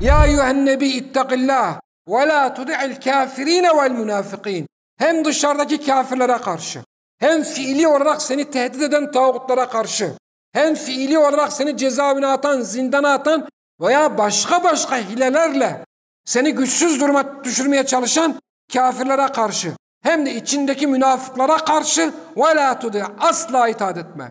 Ya eyyühen nebi ittakillah ve la tudi'il kafirine vel münafıkin. Hem dışarıdaki kafirlere karşı hem fiili olarak seni tehdit eden tağutlara karşı hem fiili olarak seni cezaevine atan, zindana atan veya başka başka hilelerle seni güçsüz duruma düşürmeye çalışan kafirlere karşı hem de içindeki münafıklara karşı ve la tudi asla itaat etme.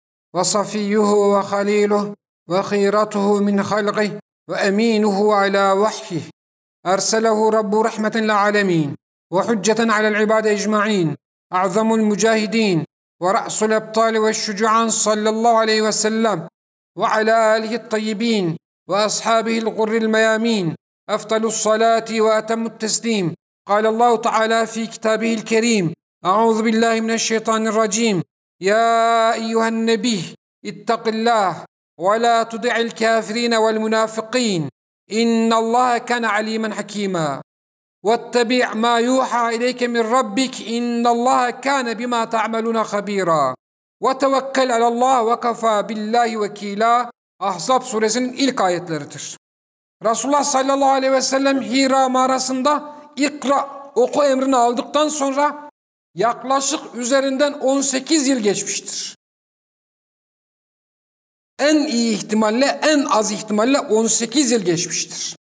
وصفيه وخليله وخيرته من خلقه وأمينه على وحيه. أرسله رب رحمة للعالمين وحجة على العباد أجمعين أعظم المجاهدين ورأس الأبطال والشجعان صلى الله عليه وسلم وعلى آله الطيبين وأصحابه الغر الميامين. أفضل الصلاة وأتم التسليم. قال الله تعالى في كتابه الكريم أعوذ بالله من الشيطان الرجيم. يا أيها النبي اتق الله ولا تدع الكافرين والمنافقين إن الله كان عليما حكيما واتبع ما يوحى إليك من ربك إن الله كان بما تعملون خبيرا وتوكل على الله وكفى بالله وكيلا Ahzab suresinin ilk ayetleridir. Resulullah sallallahu aleyhi ve sellem Hira mağarasında ikra oku emrini aldıktan sonra yaklaşık üzerinden 18 yıl geçmiştir en iyi ihtimalle en az ihtimalle 18 yıl geçmiştir.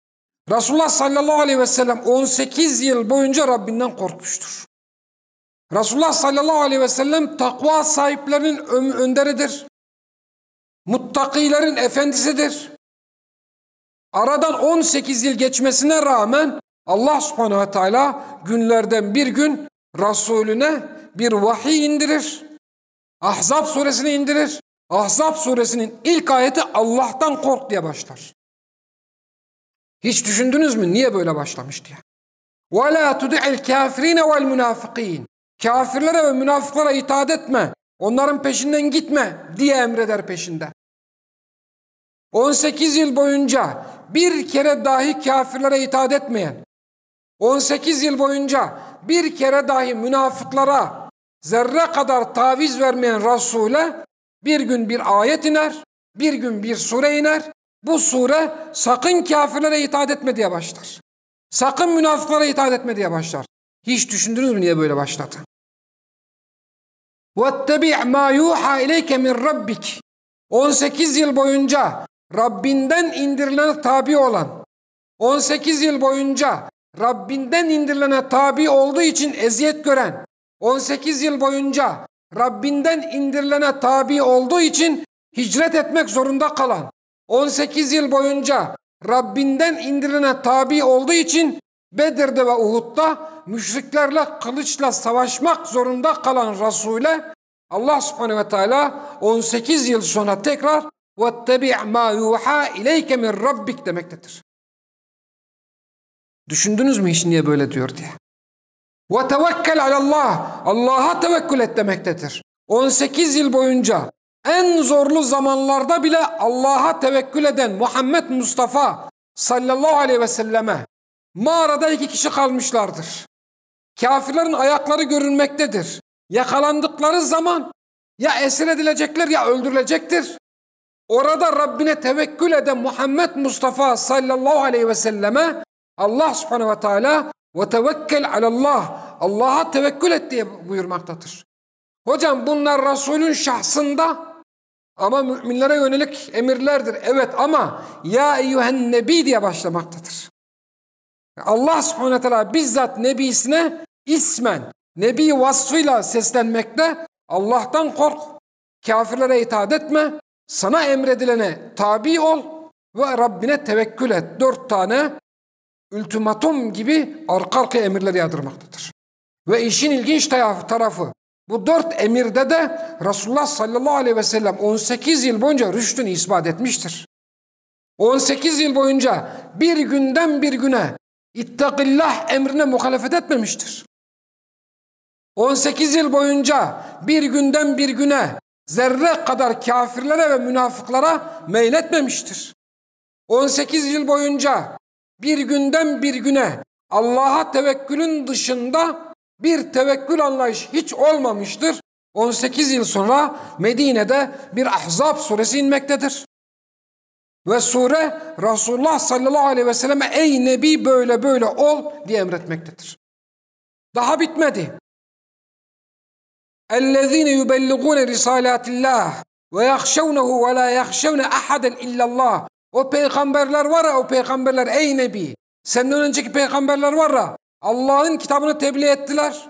Resulullah sallallahu aleyhi ve sellem 18 yıl boyunca Rabbinden korkmuştur. Resulullah sallallahu aleyhi ve sellem takva sahiplerinin önderidir. Muttakilerin efendisidir. Aradan 18 yıl geçmesine rağmen Allah subhanehu ve teala günlerden bir gün Resulüne bir vahiy indirir. Ahzab suresini indirir. Ahzab suresinin ilk ayeti Allah'tan kork diye başlar. Hiç düşündünüz mü niye böyle başlamış diye? وَلَا تُدِعِ الْكَافِرِينَ وَالْمُنَافِقِينَ Kafirlere ve münafıklara itaat etme, onların peşinden gitme diye emreder peşinde. 18 yıl boyunca bir kere dahi kafirlere itaat etmeyen, 18 yıl boyunca bir kere dahi münafıklara zerre kadar taviz vermeyen Resul'e bir gün bir ayet iner, bir gün bir sure iner. Bu sure sakın kafirlere itaat etme diye başlar. Sakın münafıklara itaat etme diye başlar. Hiç düşündünüz mü niye böyle başladı? وَاتَّبِعْ مَا يُوحَى اِلَيْكَ مِنْ رَبِّكِ 18 yıl boyunca Rabbinden indirilene tabi olan, 18 yıl boyunca Rabbinden indirilene tabi olduğu için eziyet gören, 18 yıl boyunca Rabbinden indirilene tabi olduğu için hicret etmek zorunda kalan, 18 yıl boyunca Rabbinden indirilene tabi olduğu için Bedir'de ve Uhud'da müşriklerle kılıçla savaşmak zorunda kalan Resul'e Allah subhanehu ve teala 18 yıl sonra tekrar وَاتَّبِعْ مَا يُوحَى اِلَيْكَ مِنْ رَبِّكَ demektedir. Düşündünüz mü hiç niye böyle diyor diye. Ve tevekkel alallah. Allah'a tevekkül et demektedir. 18 yıl boyunca en zorlu zamanlarda bile Allah'a tevekkül eden Muhammed Mustafa sallallahu aleyhi ve selleme mağarada iki kişi kalmışlardır. Kafirlerin ayakları görünmektedir. Yakalandıkları zaman ya esir edilecekler ya öldürülecektir. Orada Rabbine tevekkül eden Muhammed Mustafa sallallahu aleyhi ve selleme Allah subhanehu ve teala ve tevekkel alallah Allah'a tevekkül et diye buyurmaktadır. Hocam bunlar Resulün şahsında ama müminlere yönelik emirlerdir. Evet ama ya eyyühen nebi diye başlamaktadır. Allah subhanahu ve teala bizzat nebisine ismen, nebi vasfıyla seslenmekte. Allah'tan kork, kafirlere itaat etme, sana emredilene tabi ol ve Rabbine tevekkül et. Dört tane ultimatum gibi arka arka emirler yağdırmaktadır. Ve işin ilginç tarafı Bu dört emirde de Resulullah sallallahu aleyhi ve sellem 18 yıl boyunca rüştünü ispat etmiştir. 18 yıl boyunca bir günden bir güne ittakillah emrine muhalefet etmemiştir. 18 yıl boyunca bir günden bir güne zerre kadar kafirlere ve münafıklara meyletmemiştir. 18 yıl boyunca bir günden bir güne Allah'a tevekkülün dışında bir tevekkül anlayış hiç olmamıştır. 18 yıl sonra Medine'de bir Ahzab suresi inmektedir. Ve sure Resulullah sallallahu aleyhi ve selleme ey Nebi böyle böyle ol diye emretmektedir. Daha bitmedi. اَلَّذ۪ينَ يُبَلِّغُونَ رِسَالَاتِ اللّٰهِ وَيَخْشَوْنَهُ وَلَا يَخْشَوْنَ اَحَدًا اِلَّا اللّٰهِ o peygamberler var ya o peygamberler ey Nebi senden önceki peygamberler var ya Allah'ın kitabını tebliğ ettiler.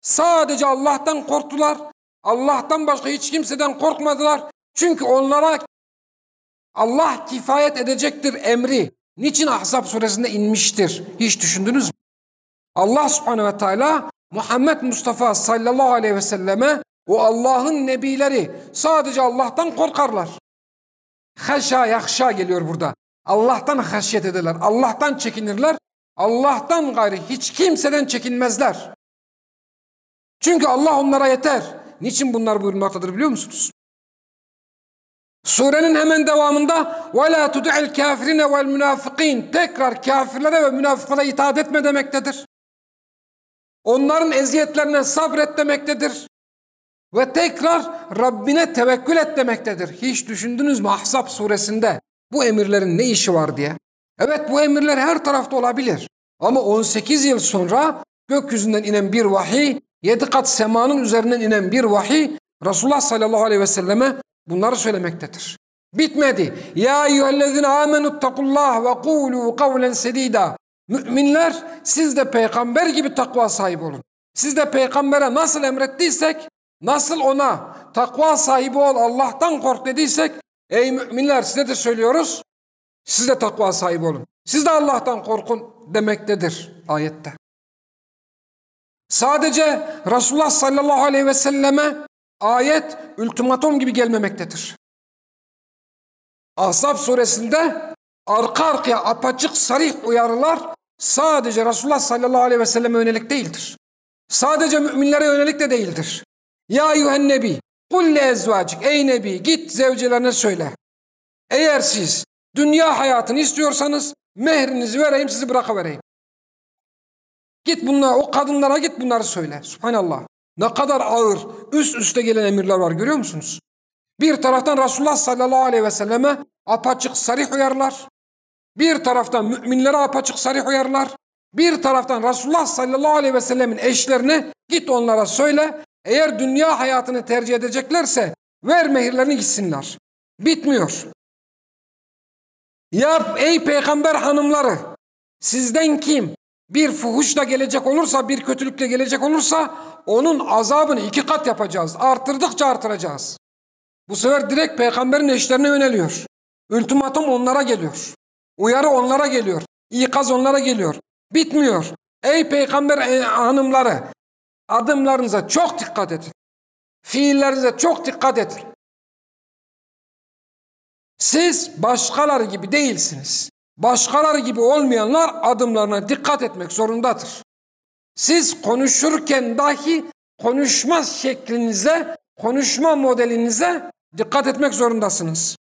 Sadece Allah'tan korktular. Allah'tan başka hiç kimseden korkmadılar. Çünkü onlara Allah kifayet edecektir emri. Niçin Ahzab suresinde inmiştir? Hiç düşündünüz mü? Allah subhanehu ve teala Muhammed Mustafa sallallahu aleyhi ve selleme o Allah'ın nebileri sadece Allah'tan korkarlar. Haşa yakşa geliyor burada. Allah'tan haşyet ederler. Allah'tan çekinirler. Allah'tan gayrı hiç kimseden çekinmezler. Çünkü Allah onlara yeter. Niçin bunlar buyurmaktadır biliyor musunuz? Surenin hemen devamında وَلَا تُدْعِ الْكَافِرِينَ وَالْمُنَافِقِينَ Tekrar kafirlere ve münafıklara itaat etme demektedir. Onların eziyetlerine sabret demektedir. Ve tekrar Rabbine tevekkül et demektedir. Hiç düşündünüz mü Ahzab suresinde bu emirlerin ne işi var diye? Evet bu emirler her tarafta olabilir. Ama 18 yıl sonra gökyüzünden inen bir vahiy, yedi kat semanın üzerinden inen bir vahiy Resulullah sallallahu aleyhi ve selleme bunları söylemektedir. Bitmedi. Ya eyyühellezine amenuttakullah ve kulu kavlen sedida. Müminler siz de peygamber gibi takva sahibi olun. Siz de peygambere nasıl emrettiysek, nasıl ona takva sahibi ol, Allah'tan kork dediysek, ey müminler size de söylüyoruz, siz de takva sahibi olun. Siz de Allah'tan korkun demektedir ayette. Sadece Resulullah sallallahu aleyhi ve selleme ayet ultimatom gibi gelmemektedir. Ahzab suresinde arka arkaya apaçık sarih uyarılar sadece Resulullah sallallahu aleyhi ve selleme yönelik değildir. Sadece müminlere yönelik de değildir. Ya eyyühen nebi, kul le ezvacik, ey nebi git zevcelerine söyle. Eğer siz dünya hayatını istiyorsanız mehrinizi vereyim sizi bırakıvereyim. Git bunlar, o kadınlara git bunları söyle. Subhanallah. Ne kadar ağır, üst üste gelen emirler var görüyor musunuz? Bir taraftan Resulullah sallallahu aleyhi ve selleme apaçık sarih uyarlar. Bir taraftan müminlere apaçık sarih uyarlar. Bir taraftan Resulullah sallallahu aleyhi ve sellemin eşlerine git onlara söyle. Eğer dünya hayatını tercih edeceklerse ver mehirlerini gitsinler. Bitmiyor. Ya ey peygamber hanımları sizden kim bir fuhuşla gelecek olursa bir kötülükle gelecek olursa onun azabını iki kat yapacağız. Artırdıkça artıracağız. Bu sefer direkt peygamberin eşlerine yöneliyor. Ultimatum onlara geliyor. Uyarı onlara geliyor. İkaz onlara geliyor. Bitmiyor. Ey peygamber e, hanımları adımlarınıza çok dikkat edin. Fiillerinize çok dikkat edin. Siz başkaları gibi değilsiniz. Başkaları gibi olmayanlar adımlarına dikkat etmek zorundadır. Siz konuşurken dahi konuşma şeklinize, konuşma modelinize dikkat etmek zorundasınız.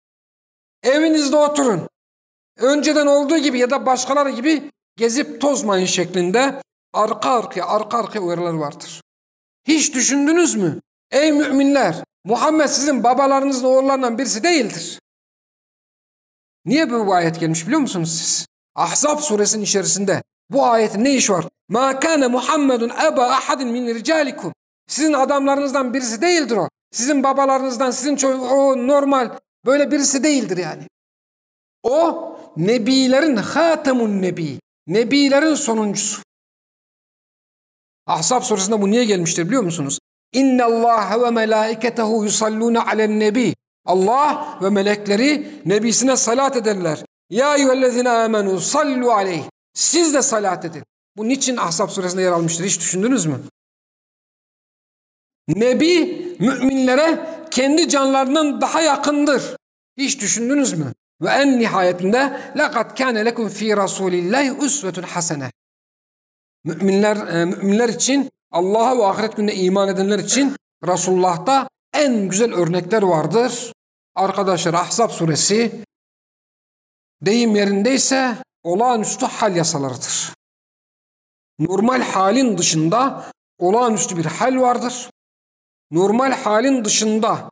Evinizde oturun. Önceden olduğu gibi ya da başkaları gibi gezip tozmayın şeklinde arka arkaya arka arkaya uyarılar vardır. Hiç düşündünüz mü? Ey müminler Muhammed sizin babalarınızın oğullarından birisi değildir. Niye bu ayet gelmiş biliyor musunuz siz? Ahzab suresinin içerisinde bu ayetin ne işi var? Ma kana Muhammedun aba ahadin min ricalikum. Sizin adamlarınızdan birisi değildir o. Sizin babalarınızdan, sizin o normal böyle birisi değildir yani. O nebilerin hatemun nebi. Nebilerin sonuncusu. Ahzab suresinde bu niye gelmiştir biliyor musunuz? İnna Allah ve melaiketehu yusalluna alen nebi. Allah ve melekleri nebisine salat ederler. Ya eyyühellezine amenu sallu aleyh. Siz de salat edin. Bu niçin Ahzab suresinde yer almıştır hiç düşündünüz mü? Nebi müminlere kendi canlarından daha yakındır. Hiç düşündünüz mü? Ve en nihayetinde لَقَدْ كَانَ لَكُمْ ف۪ي رَسُولِ اللّٰهِ اُسْوَةٌ حَسَنَةٌ Müminler, e, müminler için, Allah'a ve ahiret gününe iman edenler için Resulullah'ta en güzel örnekler vardır. Arkadaşlar Ahzab suresi deyim yerindeyse olağanüstü hal yasalarıdır. Normal halin dışında olağanüstü bir hal vardır. Normal halin dışında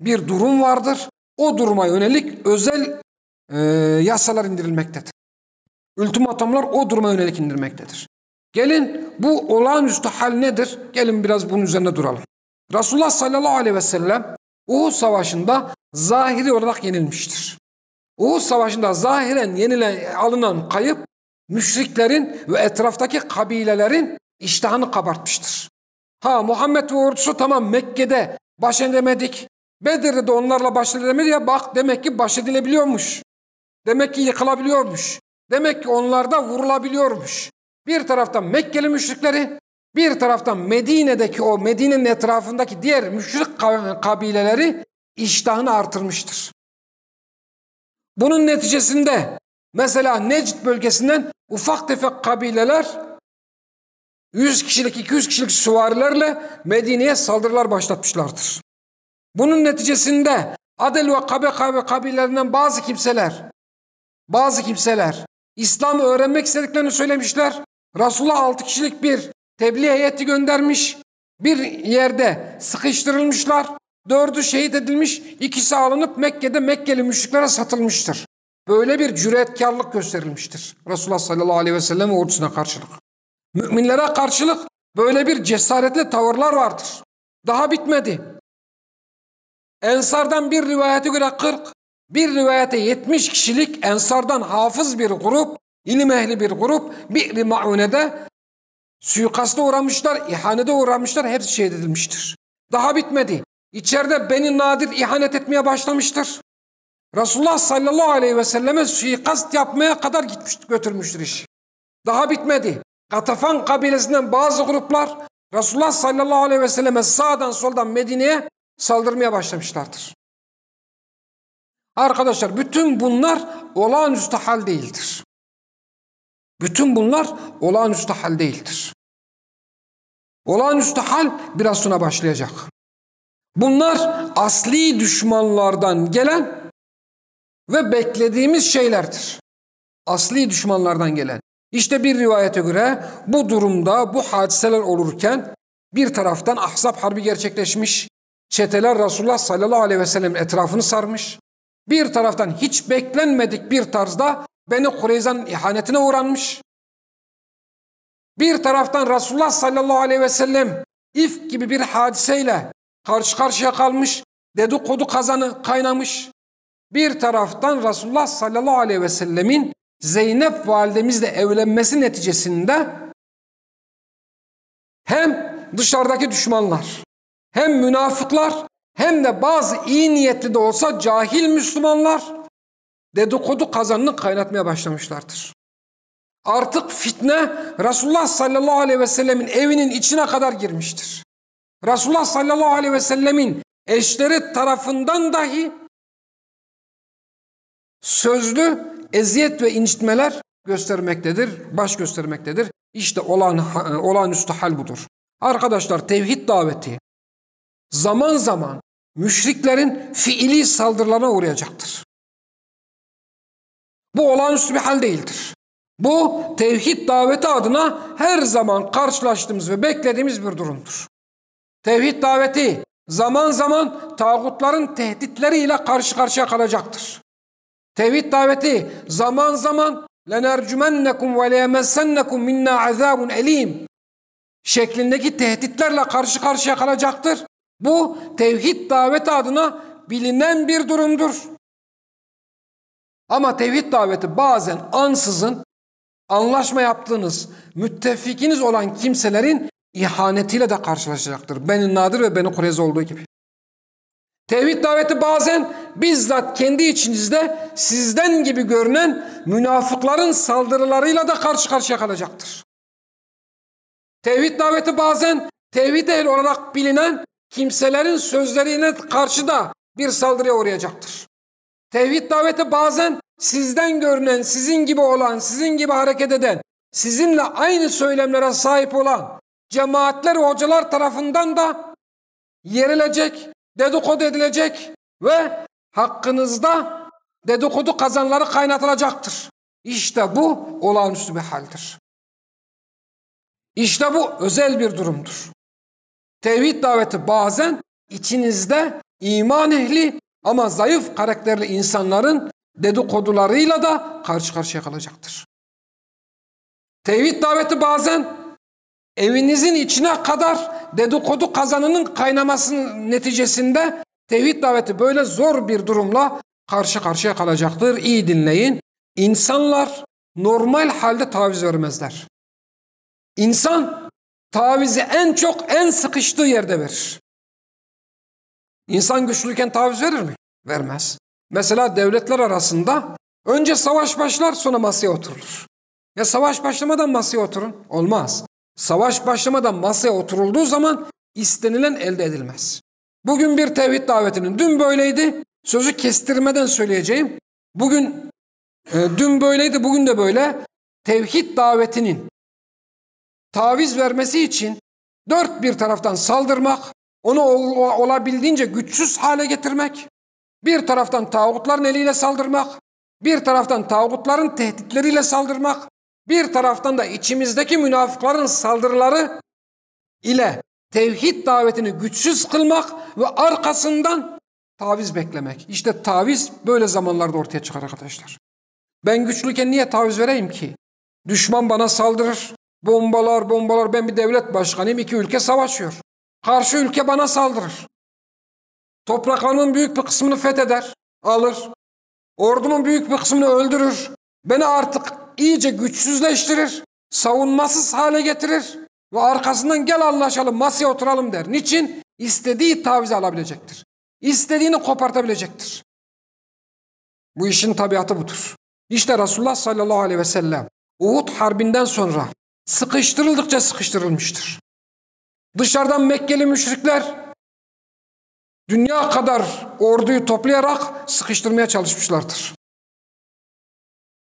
bir durum vardır. O duruma yönelik özel e, yasalar indirilmektedir. Ultimatomlar o duruma yönelik indirilmektedir. Gelin bu olağanüstü hal nedir? Gelin biraz bunun üzerine duralım. Resulullah sallallahu aleyhi ve sellem Uhud savaşında zahiri olarak yenilmiştir. Uhud savaşında zahiren yenilen, alınan kayıp müşriklerin ve etraftaki kabilelerin iştahını kabartmıştır. Ha Muhammed ve ordusu tamam Mekke'de baş edemedik. Bedir'de de onlarla baş edemedi ya bak demek ki baş edilebiliyormuş. Demek ki yıkılabiliyormuş. Demek ki onlarda vurulabiliyormuş. Bir taraftan Mekkeli müşrikleri, bir taraftan Medine'deki o Medine'nin etrafındaki diğer müşrik kabileleri iştahını artırmıştır. Bunun neticesinde mesela Necd bölgesinden ufak tefek kabileler 100 kişilik 200 kişilik süvarilerle Medine'ye saldırılar başlatmışlardır. Bunun neticesinde Adel ve Kabe Kabe kabilelerinden bazı kimseler bazı kimseler İslam'ı öğrenmek istediklerini söylemişler. Resulullah 6 kişilik bir tebliğ heyeti göndermiş. Bir yerde sıkıştırılmışlar. Dördü şehit edilmiş. ikisi alınıp Mekke'de Mekkeli müşriklere satılmıştır. Böyle bir cüretkarlık gösterilmiştir. Resulullah sallallahu aleyhi ve sellem ordusuna karşılık. Müminlere karşılık böyle bir cesaretli tavırlar vardır. Daha bitmedi. Ensardan bir rivayete göre 40, bir rivayete 70 kişilik ensardan hafız bir grup, ilim ehli bir grup bir maunede suikasta uğramışlar, ihanede uğramışlar, hepsi şehit edilmiştir. Daha bitmedi. İçeride Beni Nadir ihanet etmeye başlamıştır. Resulullah sallallahu aleyhi ve selleme suikast yapmaya kadar gitmiş, götürmüştür iş. Daha bitmedi. Katafan kabilesinden bazı gruplar Resulullah sallallahu aleyhi ve selleme sağdan soldan Medine'ye saldırmaya başlamışlardır. Arkadaşlar bütün bunlar olağanüstü hal değildir. Bütün bunlar olağanüstü hal değildir. Olağanüstü hal biraz sonra başlayacak. Bunlar asli düşmanlardan gelen ve beklediğimiz şeylerdir. Asli düşmanlardan gelen. İşte bir rivayete göre bu durumda bu hadiseler olurken bir taraftan Ahzab Harbi gerçekleşmiş. Çeteler Resulullah sallallahu aleyhi ve sellem etrafını sarmış. Bir taraftan hiç beklenmedik bir tarzda Beni Kureyza'nın ihanetine uğranmış. Bir taraftan Resulullah sallallahu aleyhi ve sellem if gibi bir hadiseyle karşı karşıya kalmış, dedikodu kazanı kaynamış. Bir taraftan Resulullah sallallahu aleyhi ve sellemin Zeynep validemizle evlenmesi neticesinde hem dışarıdaki düşmanlar hem münafıklar hem de bazı iyi niyetli de olsa cahil Müslümanlar dedikodu kazanını kaynatmaya başlamışlardır. Artık fitne Resulullah sallallahu aleyhi ve sellemin evinin içine kadar girmiştir. Resulullah sallallahu aleyhi ve sellemin eşleri tarafından dahi sözlü eziyet ve incitmeler göstermektedir, baş göstermektedir. İşte olan, olağanüstü hal budur. Arkadaşlar tevhid daveti zaman zaman müşriklerin fiili saldırılarına uğrayacaktır. Bu olağanüstü bir hal değildir. Bu tevhid daveti adına her zaman karşılaştığımız ve beklediğimiz bir durumdur. Tevhid daveti zaman zaman tağutların tehditleriyle karşı karşıya kalacaktır. Tevhid daveti zaman zaman lenercumennekum ve leyemessennekum minna azabun elim şeklindeki tehditlerle karşı karşıya kalacaktır. Bu tevhid daveti adına bilinen bir durumdur. Ama tevhid daveti bazen ansızın anlaşma yaptığınız müttefikiniz olan kimselerin ihanetiyle de karşılaşacaktır. Beni Nadir ve Beni Kureyz olduğu gibi. Tevhid daveti bazen bizzat kendi içinizde sizden gibi görünen münafıkların saldırılarıyla da karşı karşıya kalacaktır. Tevhid daveti bazen tevhid ehli olarak bilinen kimselerin sözlerine karşı da bir saldırıya uğrayacaktır. Tevhid daveti bazen sizden görünen, sizin gibi olan, sizin gibi hareket eden, sizinle aynı söylemlere sahip olan cemaatler ve hocalar tarafından da yerilecek, dedikodu edilecek ve hakkınızda dedikodu kazanları kaynatılacaktır. İşte bu olağanüstü bir haldir. İşte bu özel bir durumdur. Tevhid daveti bazen içinizde iman ehli ama zayıf karakterli insanların dedikodularıyla da karşı karşıya kalacaktır. Tevhid daveti bazen evinizin içine kadar dedikodu kazanının kaynamasının neticesinde tevhid daveti böyle zor bir durumla karşı karşıya kalacaktır. İyi dinleyin. İnsanlar normal halde taviz vermezler. İnsan tavizi en çok en sıkıştığı yerde verir. İnsan güçlüyken taviz verir mi? Vermez. Mesela devletler arasında önce savaş başlar sonra masaya oturulur. Ya savaş başlamadan masaya oturun. Olmaz. Savaş başlamadan masaya oturulduğu zaman istenilen elde edilmez. Bugün bir tevhid davetinin dün böyleydi. Sözü kestirmeden söyleyeceğim. Bugün e, dün böyleydi, bugün de böyle. Tevhid davetinin taviz vermesi için dört bir taraftan saldırmak, onu olabildiğince güçsüz hale getirmek, bir taraftan tağutların eliyle saldırmak, bir taraftan tağutların tehditleriyle saldırmak, bir taraftan da içimizdeki münafıkların saldırıları ile tevhid davetini güçsüz kılmak ve arkasından taviz beklemek. İşte taviz böyle zamanlarda ortaya çıkar arkadaşlar. Ben güçlüyken niye taviz vereyim ki? Düşman bana saldırır. Bombalar bombalar ben bir devlet başkanıyım iki ülke savaşıyor. Karşı ülke bana saldırır. Topraklarımın büyük bir kısmını fetheder, alır. Ordumun büyük bir kısmını öldürür. Beni artık iyice güçsüzleştirir, savunmasız hale getirir ve arkasından gel anlaşalım masaya oturalım der. Niçin? İstediği taviz alabilecektir. İstediğini kopartabilecektir. Bu işin tabiatı budur. İşte Resulullah sallallahu aleyhi ve sellem Uhud harbinden sonra sıkıştırıldıkça sıkıştırılmıştır. Dışarıdan Mekkeli müşrikler dünya kadar orduyu toplayarak sıkıştırmaya çalışmışlardır.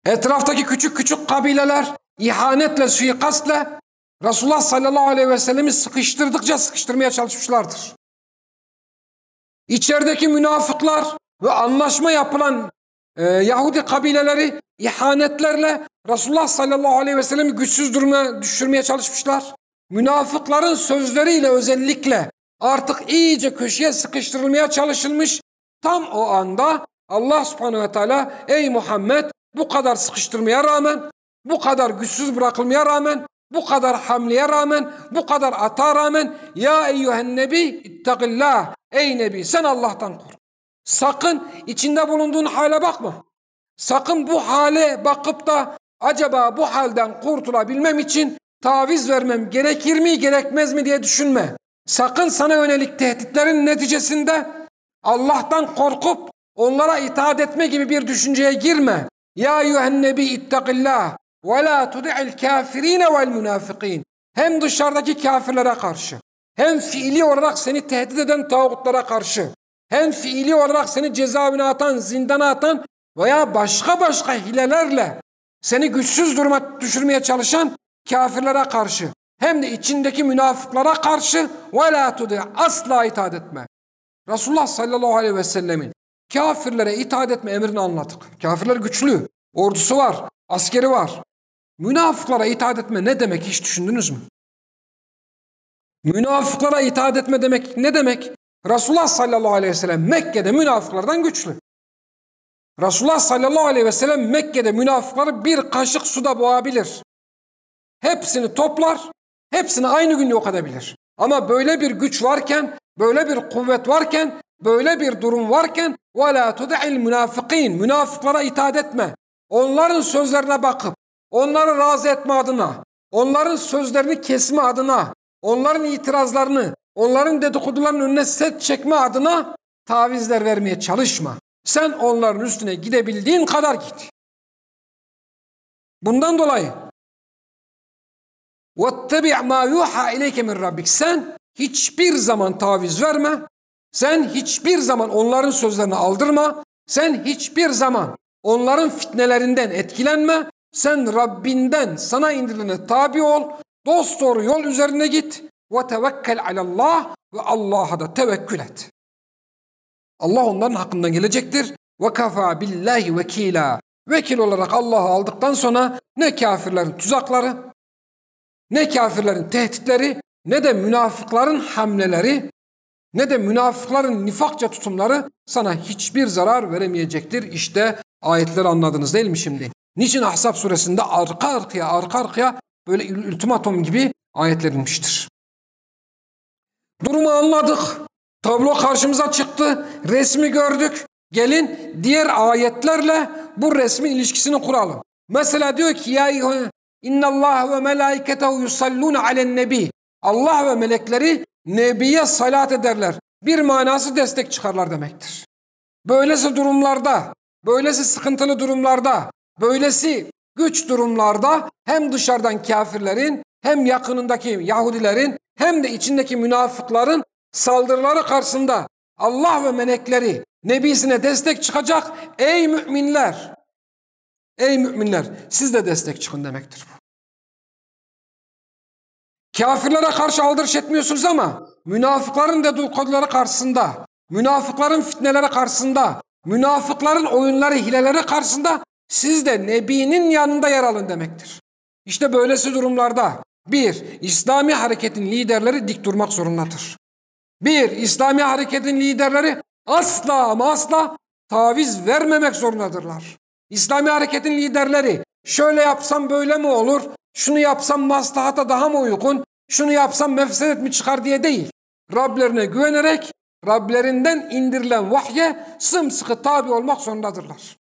Etraftaki küçük küçük kabileler ihanetle, suikastle Resulullah sallallahu aleyhi ve sellemi sıkıştırdıkça sıkıştırmaya çalışmışlardır. İçerideki münafıklar ve anlaşma yapılan e, Yahudi kabileleri ihanetlerle Resulullah sallallahu aleyhi ve sellemi güçsüz duruma düşürmeye çalışmışlar. Münafıkların sözleriyle özellikle artık iyice köşeye sıkıştırılmaya çalışılmış. Tam o anda Allah subhanehu ve teala ey Muhammed bu kadar sıkıştırmaya rağmen, bu kadar güçsüz bırakılmaya rağmen, bu kadar hamleye rağmen, bu kadar ata rağmen ya eyyühen nebi ittakillah ey nebi sen Allah'tan kork. Sakın içinde bulunduğun hale bakma. Sakın bu hale bakıp da acaba bu halden kurtulabilmem için taviz vermem gerekir mi gerekmez mi diye düşünme. Sakın sana yönelik tehditlerin neticesinde Allah'tan korkup onlara itaat etme gibi bir düşünceye girme. Ya eyyühen nebi ittakillah ve la tudi'il kafirine vel münafikin. Hem dışarıdaki kafirlere karşı hem fiili olarak seni tehdit eden tağutlara karşı hem fiili olarak seni cezaevine atan, zindana atan veya başka başka hilelerle seni güçsüz duruma düşürmeye çalışan kafirlere karşı hem de içindeki münafıklara karşı ve la tudi asla itaat etme. Resulullah sallallahu aleyhi ve sellemin kafirlere itaat etme emrini anladık. Kafirler güçlü, ordusu var, askeri var. Münafıklara itaat etme ne demek hiç düşündünüz mü? Münafıklara itaat etme demek ne demek? Resulullah sallallahu aleyhi ve sellem Mekke'de münafıklardan güçlü. Resulullah sallallahu aleyhi ve sellem Mekke'de münafıkları bir kaşık suda boğabilir. Hepsini toplar, hepsini aynı gün yok edebilir. Ama böyle bir güç varken, böyle bir kuvvet varken, böyle bir durum varken وَلَا تُدَعِ münafıkin Münafıklara itaat etme. Onların sözlerine bakıp, onları razı etme adına, onların sözlerini kesme adına, onların itirazlarını, onların dedikodularının önüne set çekme adına tavizler vermeye çalışma. Sen onların üstüne gidebildiğin kadar git. Bundan dolayı وَاتَّبِعْ مَا يُوحَى اِلَيْكَ مِنْ رَبِّكَ Sen hiçbir zaman taviz verme. Sen hiçbir zaman onların sözlerini aldırma. Sen hiçbir zaman onların fitnelerinden etkilenme. Sen Rabbinden sana indirilene tabi ol. Dost doğru yol üzerine git. Ve tevekkel alallah ve Allah'a da tevekkül et. Allah onların hakkından gelecektir. Ve kafa billahi vekila. Vekil olarak Allah'ı aldıktan sonra ne kafirlerin tuzakları, ne kafirlerin tehditleri, ne de münafıkların hamleleri, ne de münafıkların nifakça tutumları sana hiçbir zarar veremeyecektir. İşte ayetleri anladınız değil mi şimdi? Niçin Ahzab suresinde arka arkaya arka arkaya böyle ultimatom gibi ayetler inmiştir? Durumu anladık. Tablo karşımıza çıktı. Resmi gördük. Gelin diğer ayetlerle bu resmin ilişkisini kuralım. Mesela diyor ki ya inna Allah ve melaiketehu yusallun alen nebi. Allah ve melekleri nebiye salat ederler. Bir manası destek çıkarlar demektir. Böylesi durumlarda, böylesi sıkıntılı durumlarda, böylesi güç durumlarda hem dışarıdan kafirlerin hem yakınındaki Yahudilerin hem de içindeki münafıkların saldırıları karşısında Allah ve melekleri nebisine destek çıkacak. Ey müminler! Ey müminler siz de destek çıkın demektir. Kafirlere karşı aldırış etmiyorsunuz ama münafıkların dedikoduları karşısında, münafıkların fitneleri karşısında, münafıkların oyunları, hileleri karşısında siz de Nebi'nin yanında yer alın demektir. İşte böylesi durumlarda bir, İslami hareketin liderleri dik durmak zorundadır. Bir, İslami hareketin liderleri asla ama asla taviz vermemek zorundadırlar. İslami hareketin liderleri şöyle yapsam böyle mi olur, şunu yapsam maslahata daha mı uygun, şunu yapsam mefsedet mi çıkar diye değil. Rablerine güvenerek Rablerinden indirilen vahye sımsıkı tabi olmak zorundadırlar.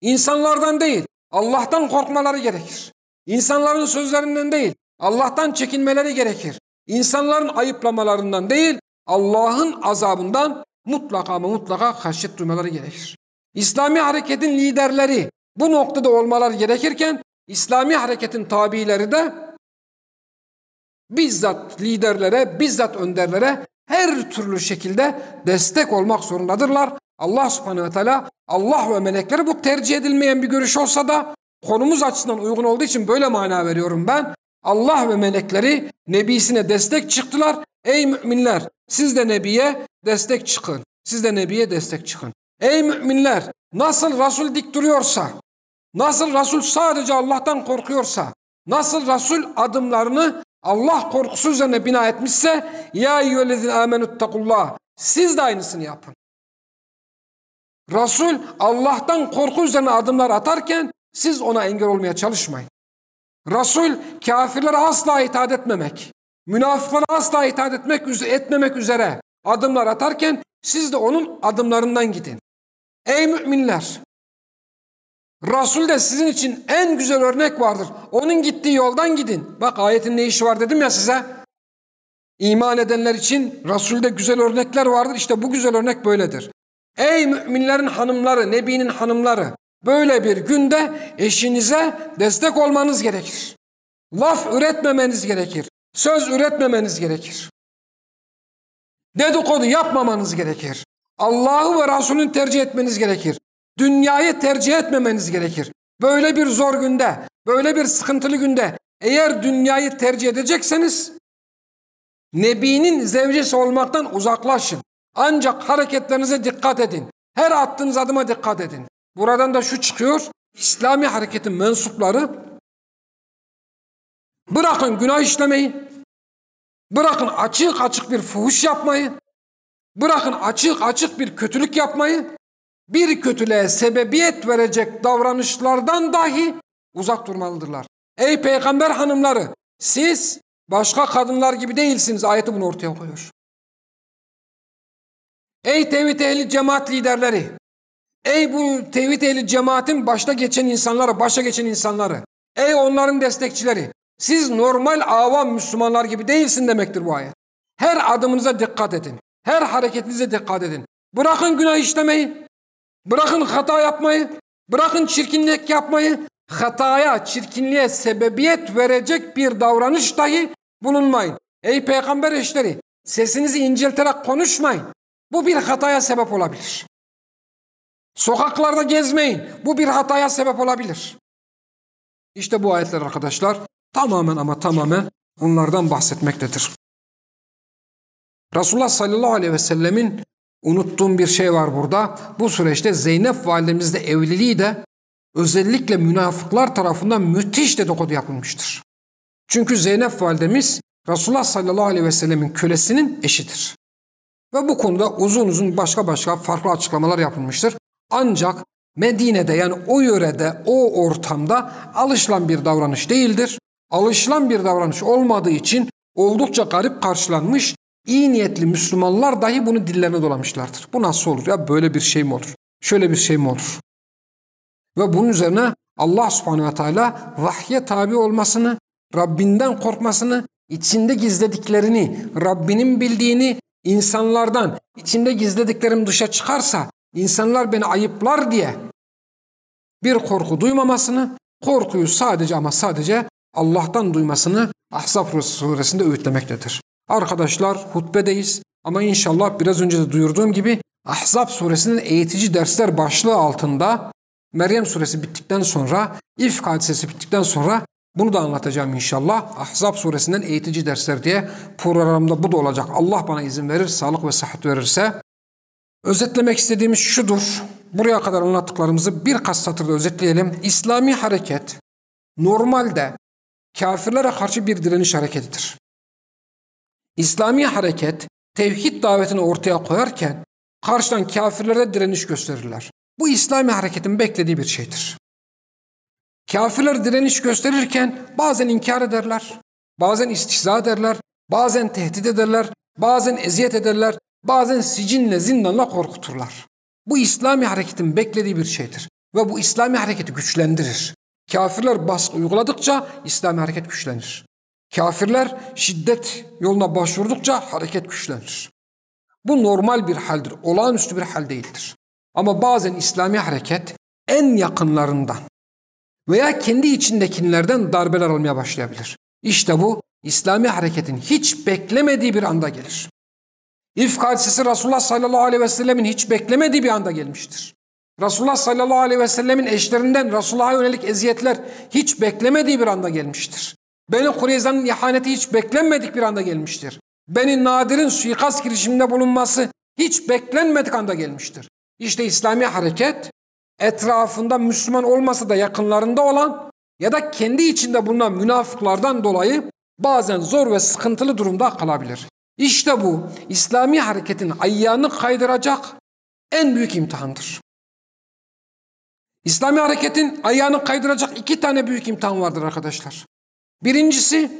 İnsanlardan değil, Allah'tan korkmaları gerekir. İnsanların sözlerinden değil, Allah'tan çekinmeleri gerekir. İnsanların ayıplamalarından değil, Allah'ın azabından mutlaka ama mutlaka haşyet duymaları gerekir. İslami hareketin liderleri bu noktada olmaları gerekirken, İslami hareketin tabileri de bizzat liderlere, bizzat önderlere her türlü şekilde destek olmak zorundadırlar. Allah subhanehu teala, Allah ve melekleri bu tercih edilmeyen bir görüş olsa da konumuz açısından uygun olduğu için böyle mana veriyorum ben. Allah ve melekleri nebisine destek çıktılar. Ey müminler siz de nebiye destek çıkın. Siz de nebiye destek çıkın. Ey müminler nasıl Resul dik duruyorsa, nasıl Resul sadece Allah'tan korkuyorsa, nasıl Resul adımlarını Allah korkusu üzerine bina etmişse ya eyyühellezine amenüttakullah siz de aynısını yapın. Resul Allah'tan korku üzerine adımlar atarken siz ona engel olmaya çalışmayın. Resul kafirlere asla itaat etmemek, münafıklara asla itaat etmek, etmemek üzere adımlar atarken siz de onun adımlarından gidin. Ey müminler! Resul de sizin için en güzel örnek vardır. Onun gittiği yoldan gidin. Bak ayetin ne işi var dedim ya size. İman edenler için Resul'de güzel örnekler vardır. İşte bu güzel örnek böyledir. Ey müminlerin hanımları, Nebi'nin hanımları. Böyle bir günde eşinize destek olmanız gerekir. Laf üretmemeniz gerekir. Söz üretmemeniz gerekir. Dedikodu yapmamanız gerekir. Allah'ı ve Resulünü tercih etmeniz gerekir. Dünyayı tercih etmemeniz gerekir. Böyle bir zor günde, böyle bir sıkıntılı günde eğer dünyayı tercih edecekseniz Nebi'nin zevcesi olmaktan uzaklaşın. Ancak hareketlerinize dikkat edin. Her attığınız adıma dikkat edin. Buradan da şu çıkıyor. İslami hareketin mensupları bırakın günah işlemeyi, bırakın açık açık bir fuhuş yapmayı, bırakın açık açık bir kötülük yapmayı, bir kötülüğe sebebiyet verecek davranışlardan dahi uzak durmalıdırlar. Ey peygamber hanımları siz başka kadınlar gibi değilsiniz ayeti bunu ortaya koyuyor. Ey tevhid ehli cemaat liderleri Ey bu tevhid ehli cemaatin başta geçen insanları, başa geçen insanları. Ey onların destekçileri. Siz normal avam Müslümanlar gibi değilsin demektir bu ayet. Her adımınıza dikkat edin. Her hareketinize dikkat edin. Bırakın günah işlemeyi. Bırakın hata yapmayı. Bırakın çirkinlik yapmayı. Hataya, çirkinliğe sebebiyet verecek bir davranış dahi bulunmayın. Ey peygamber eşleri sesinizi incelterek konuşmayın. Bu bir hataya sebep olabilir. Sokaklarda gezmeyin. Bu bir hataya sebep olabilir. İşte bu ayetler arkadaşlar tamamen ama tamamen onlardan bahsetmektedir. Resulullah sallallahu aleyhi ve sellemin unuttuğum bir şey var burada. Bu süreçte Zeynep validemizde evliliği de özellikle münafıklar tarafından müthiş dedikodu yapılmıştır. Çünkü Zeynep validemiz Resulullah sallallahu aleyhi ve sellemin kölesinin eşidir. Ve bu konuda uzun uzun başka başka farklı açıklamalar yapılmıştır. Ancak Medine'de yani o yörede, o ortamda alışılan bir davranış değildir. Alışılan bir davranış olmadığı için oldukça garip karşılanmış, iyi niyetli Müslümanlar dahi bunu dillerine dolamışlardır. Bu nasıl olur ya böyle bir şey mi olur? Şöyle bir şey mi olur? Ve bunun üzerine Allah subhanehu ve teala vahye tabi olmasını, Rabbinden korkmasını, içinde gizlediklerini, Rabbinin bildiğini insanlardan, içinde gizlediklerim dışa çıkarsa insanlar beni ayıplar diye bir korku duymamasını, korkuyu sadece ama sadece Allah'tan duymasını Ahzab suresinde öğütlemektedir. Arkadaşlar hutbedeyiz ama inşallah biraz önce de duyurduğum gibi Ahzab suresinin eğitici dersler başlığı altında Meryem suresi bittikten sonra, İfk hadisesi bittikten sonra bunu da anlatacağım inşallah. Ahzab suresinden eğitici dersler diye programda bu da olacak. Allah bana izin verir, sağlık ve sıhhat verirse. Özetlemek istediğimiz şudur. Buraya kadar anlattıklarımızı birkaç satırda özetleyelim. İslami hareket normalde kafirlere karşı bir direniş hareketidir. İslami hareket tevhid davetini ortaya koyarken karşıdan kafirlere direniş gösterirler. Bu İslami hareketin beklediği bir şeydir. Kafirler direniş gösterirken bazen inkar ederler, bazen istihza ederler, bazen tehdit ederler, bazen eziyet ederler, bazen sicinle zindanla korkuturlar. Bu İslami hareketin beklediği bir şeydir. Ve bu İslami hareketi güçlendirir. Kafirler baskı uyguladıkça İslami hareket güçlenir. Kafirler şiddet yoluna başvurdukça hareket güçlenir. Bu normal bir haldir, olağanüstü bir hal değildir. Ama bazen İslami hareket en yakınlarından veya kendi içindekilerden darbeler almaya başlayabilir. İşte bu İslami hareketin hiç beklemediği bir anda gelir. İfk hadisesi Resulullah sallallahu aleyhi ve sellemin hiç beklemediği bir anda gelmiştir. Resulullah sallallahu aleyhi ve sellemin eşlerinden Resulullah'a yönelik eziyetler hiç beklemediği bir anda gelmiştir. Beni Kureyza'nın ihaneti hiç beklenmedik bir anda gelmiştir. Beni Nadir'in suikast girişiminde bulunması hiç beklenmedik anda gelmiştir. İşte İslami hareket etrafında Müslüman olmasa da yakınlarında olan ya da kendi içinde bulunan münafıklardan dolayı bazen zor ve sıkıntılı durumda kalabilir. İşte bu İslami hareketin ayağını kaydıracak en büyük imtihandır. İslami hareketin ayağını kaydıracak iki tane büyük imtihan vardır arkadaşlar. Birincisi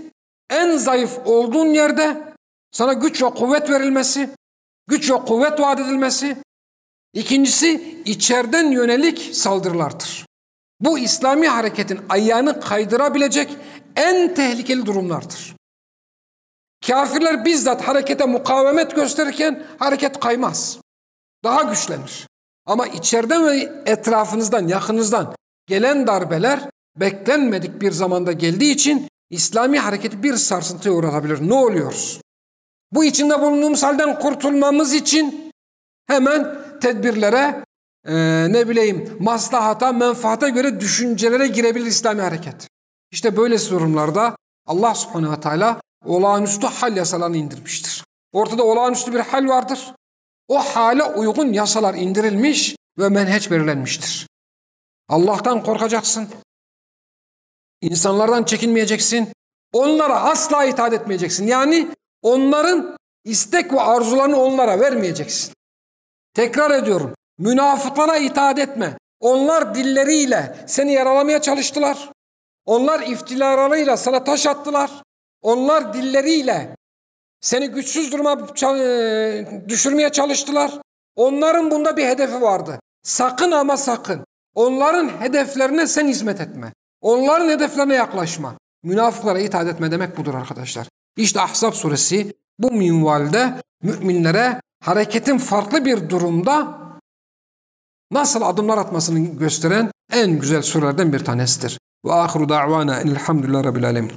en zayıf olduğun yerde sana güç ve kuvvet verilmesi, güç ve kuvvet vaat edilmesi. İkincisi içeriden yönelik saldırılardır. Bu İslami hareketin ayağını kaydırabilecek en tehlikeli durumlardır. Kafirler bizzat harekete mukavemet gösterirken hareket kaymaz. Daha güçlenir. Ama içeriden ve etrafınızdan, yakınızdan gelen darbeler beklenmedik bir zamanda geldiği için İslami hareketi bir sarsıntıya uğratabilir. Ne oluyoruz? Bu içinde bulunduğumuz halden kurtulmamız için hemen tedbirlere, e, ne bileyim maslahata, menfaata göre düşüncelere girebilir İslami hareket. İşte böyle durumlarda Allah subhanehu ve teala olağanüstü hal yasalarını indirmiştir. Ortada olağanüstü bir hal vardır. O hale uygun yasalar indirilmiş ve menheç belirlenmiştir. Allah'tan korkacaksın. İnsanlardan çekinmeyeceksin. Onlara asla itaat etmeyeceksin. Yani onların istek ve arzularını onlara vermeyeceksin. Tekrar ediyorum. Münafıklara itaat etme. Onlar dilleriyle seni yaralamaya çalıştılar. Onlar iftilalarıyla sana taş attılar. Onlar dilleriyle seni güçsüz duruma e, düşürmeye çalıştılar. Onların bunda bir hedefi vardı. Sakın ama sakın. Onların hedeflerine sen hizmet etme. Onların hedeflerine yaklaşma. Münafıklara itaat etme demek budur arkadaşlar. İşte Ahzab suresi bu minvalde müminlere hareketin farklı bir durumda nasıl adımlar atmasını gösteren en güzel surelerden bir tanesidir. Ve ahiru da'vana elhamdülillah rabbil alemin.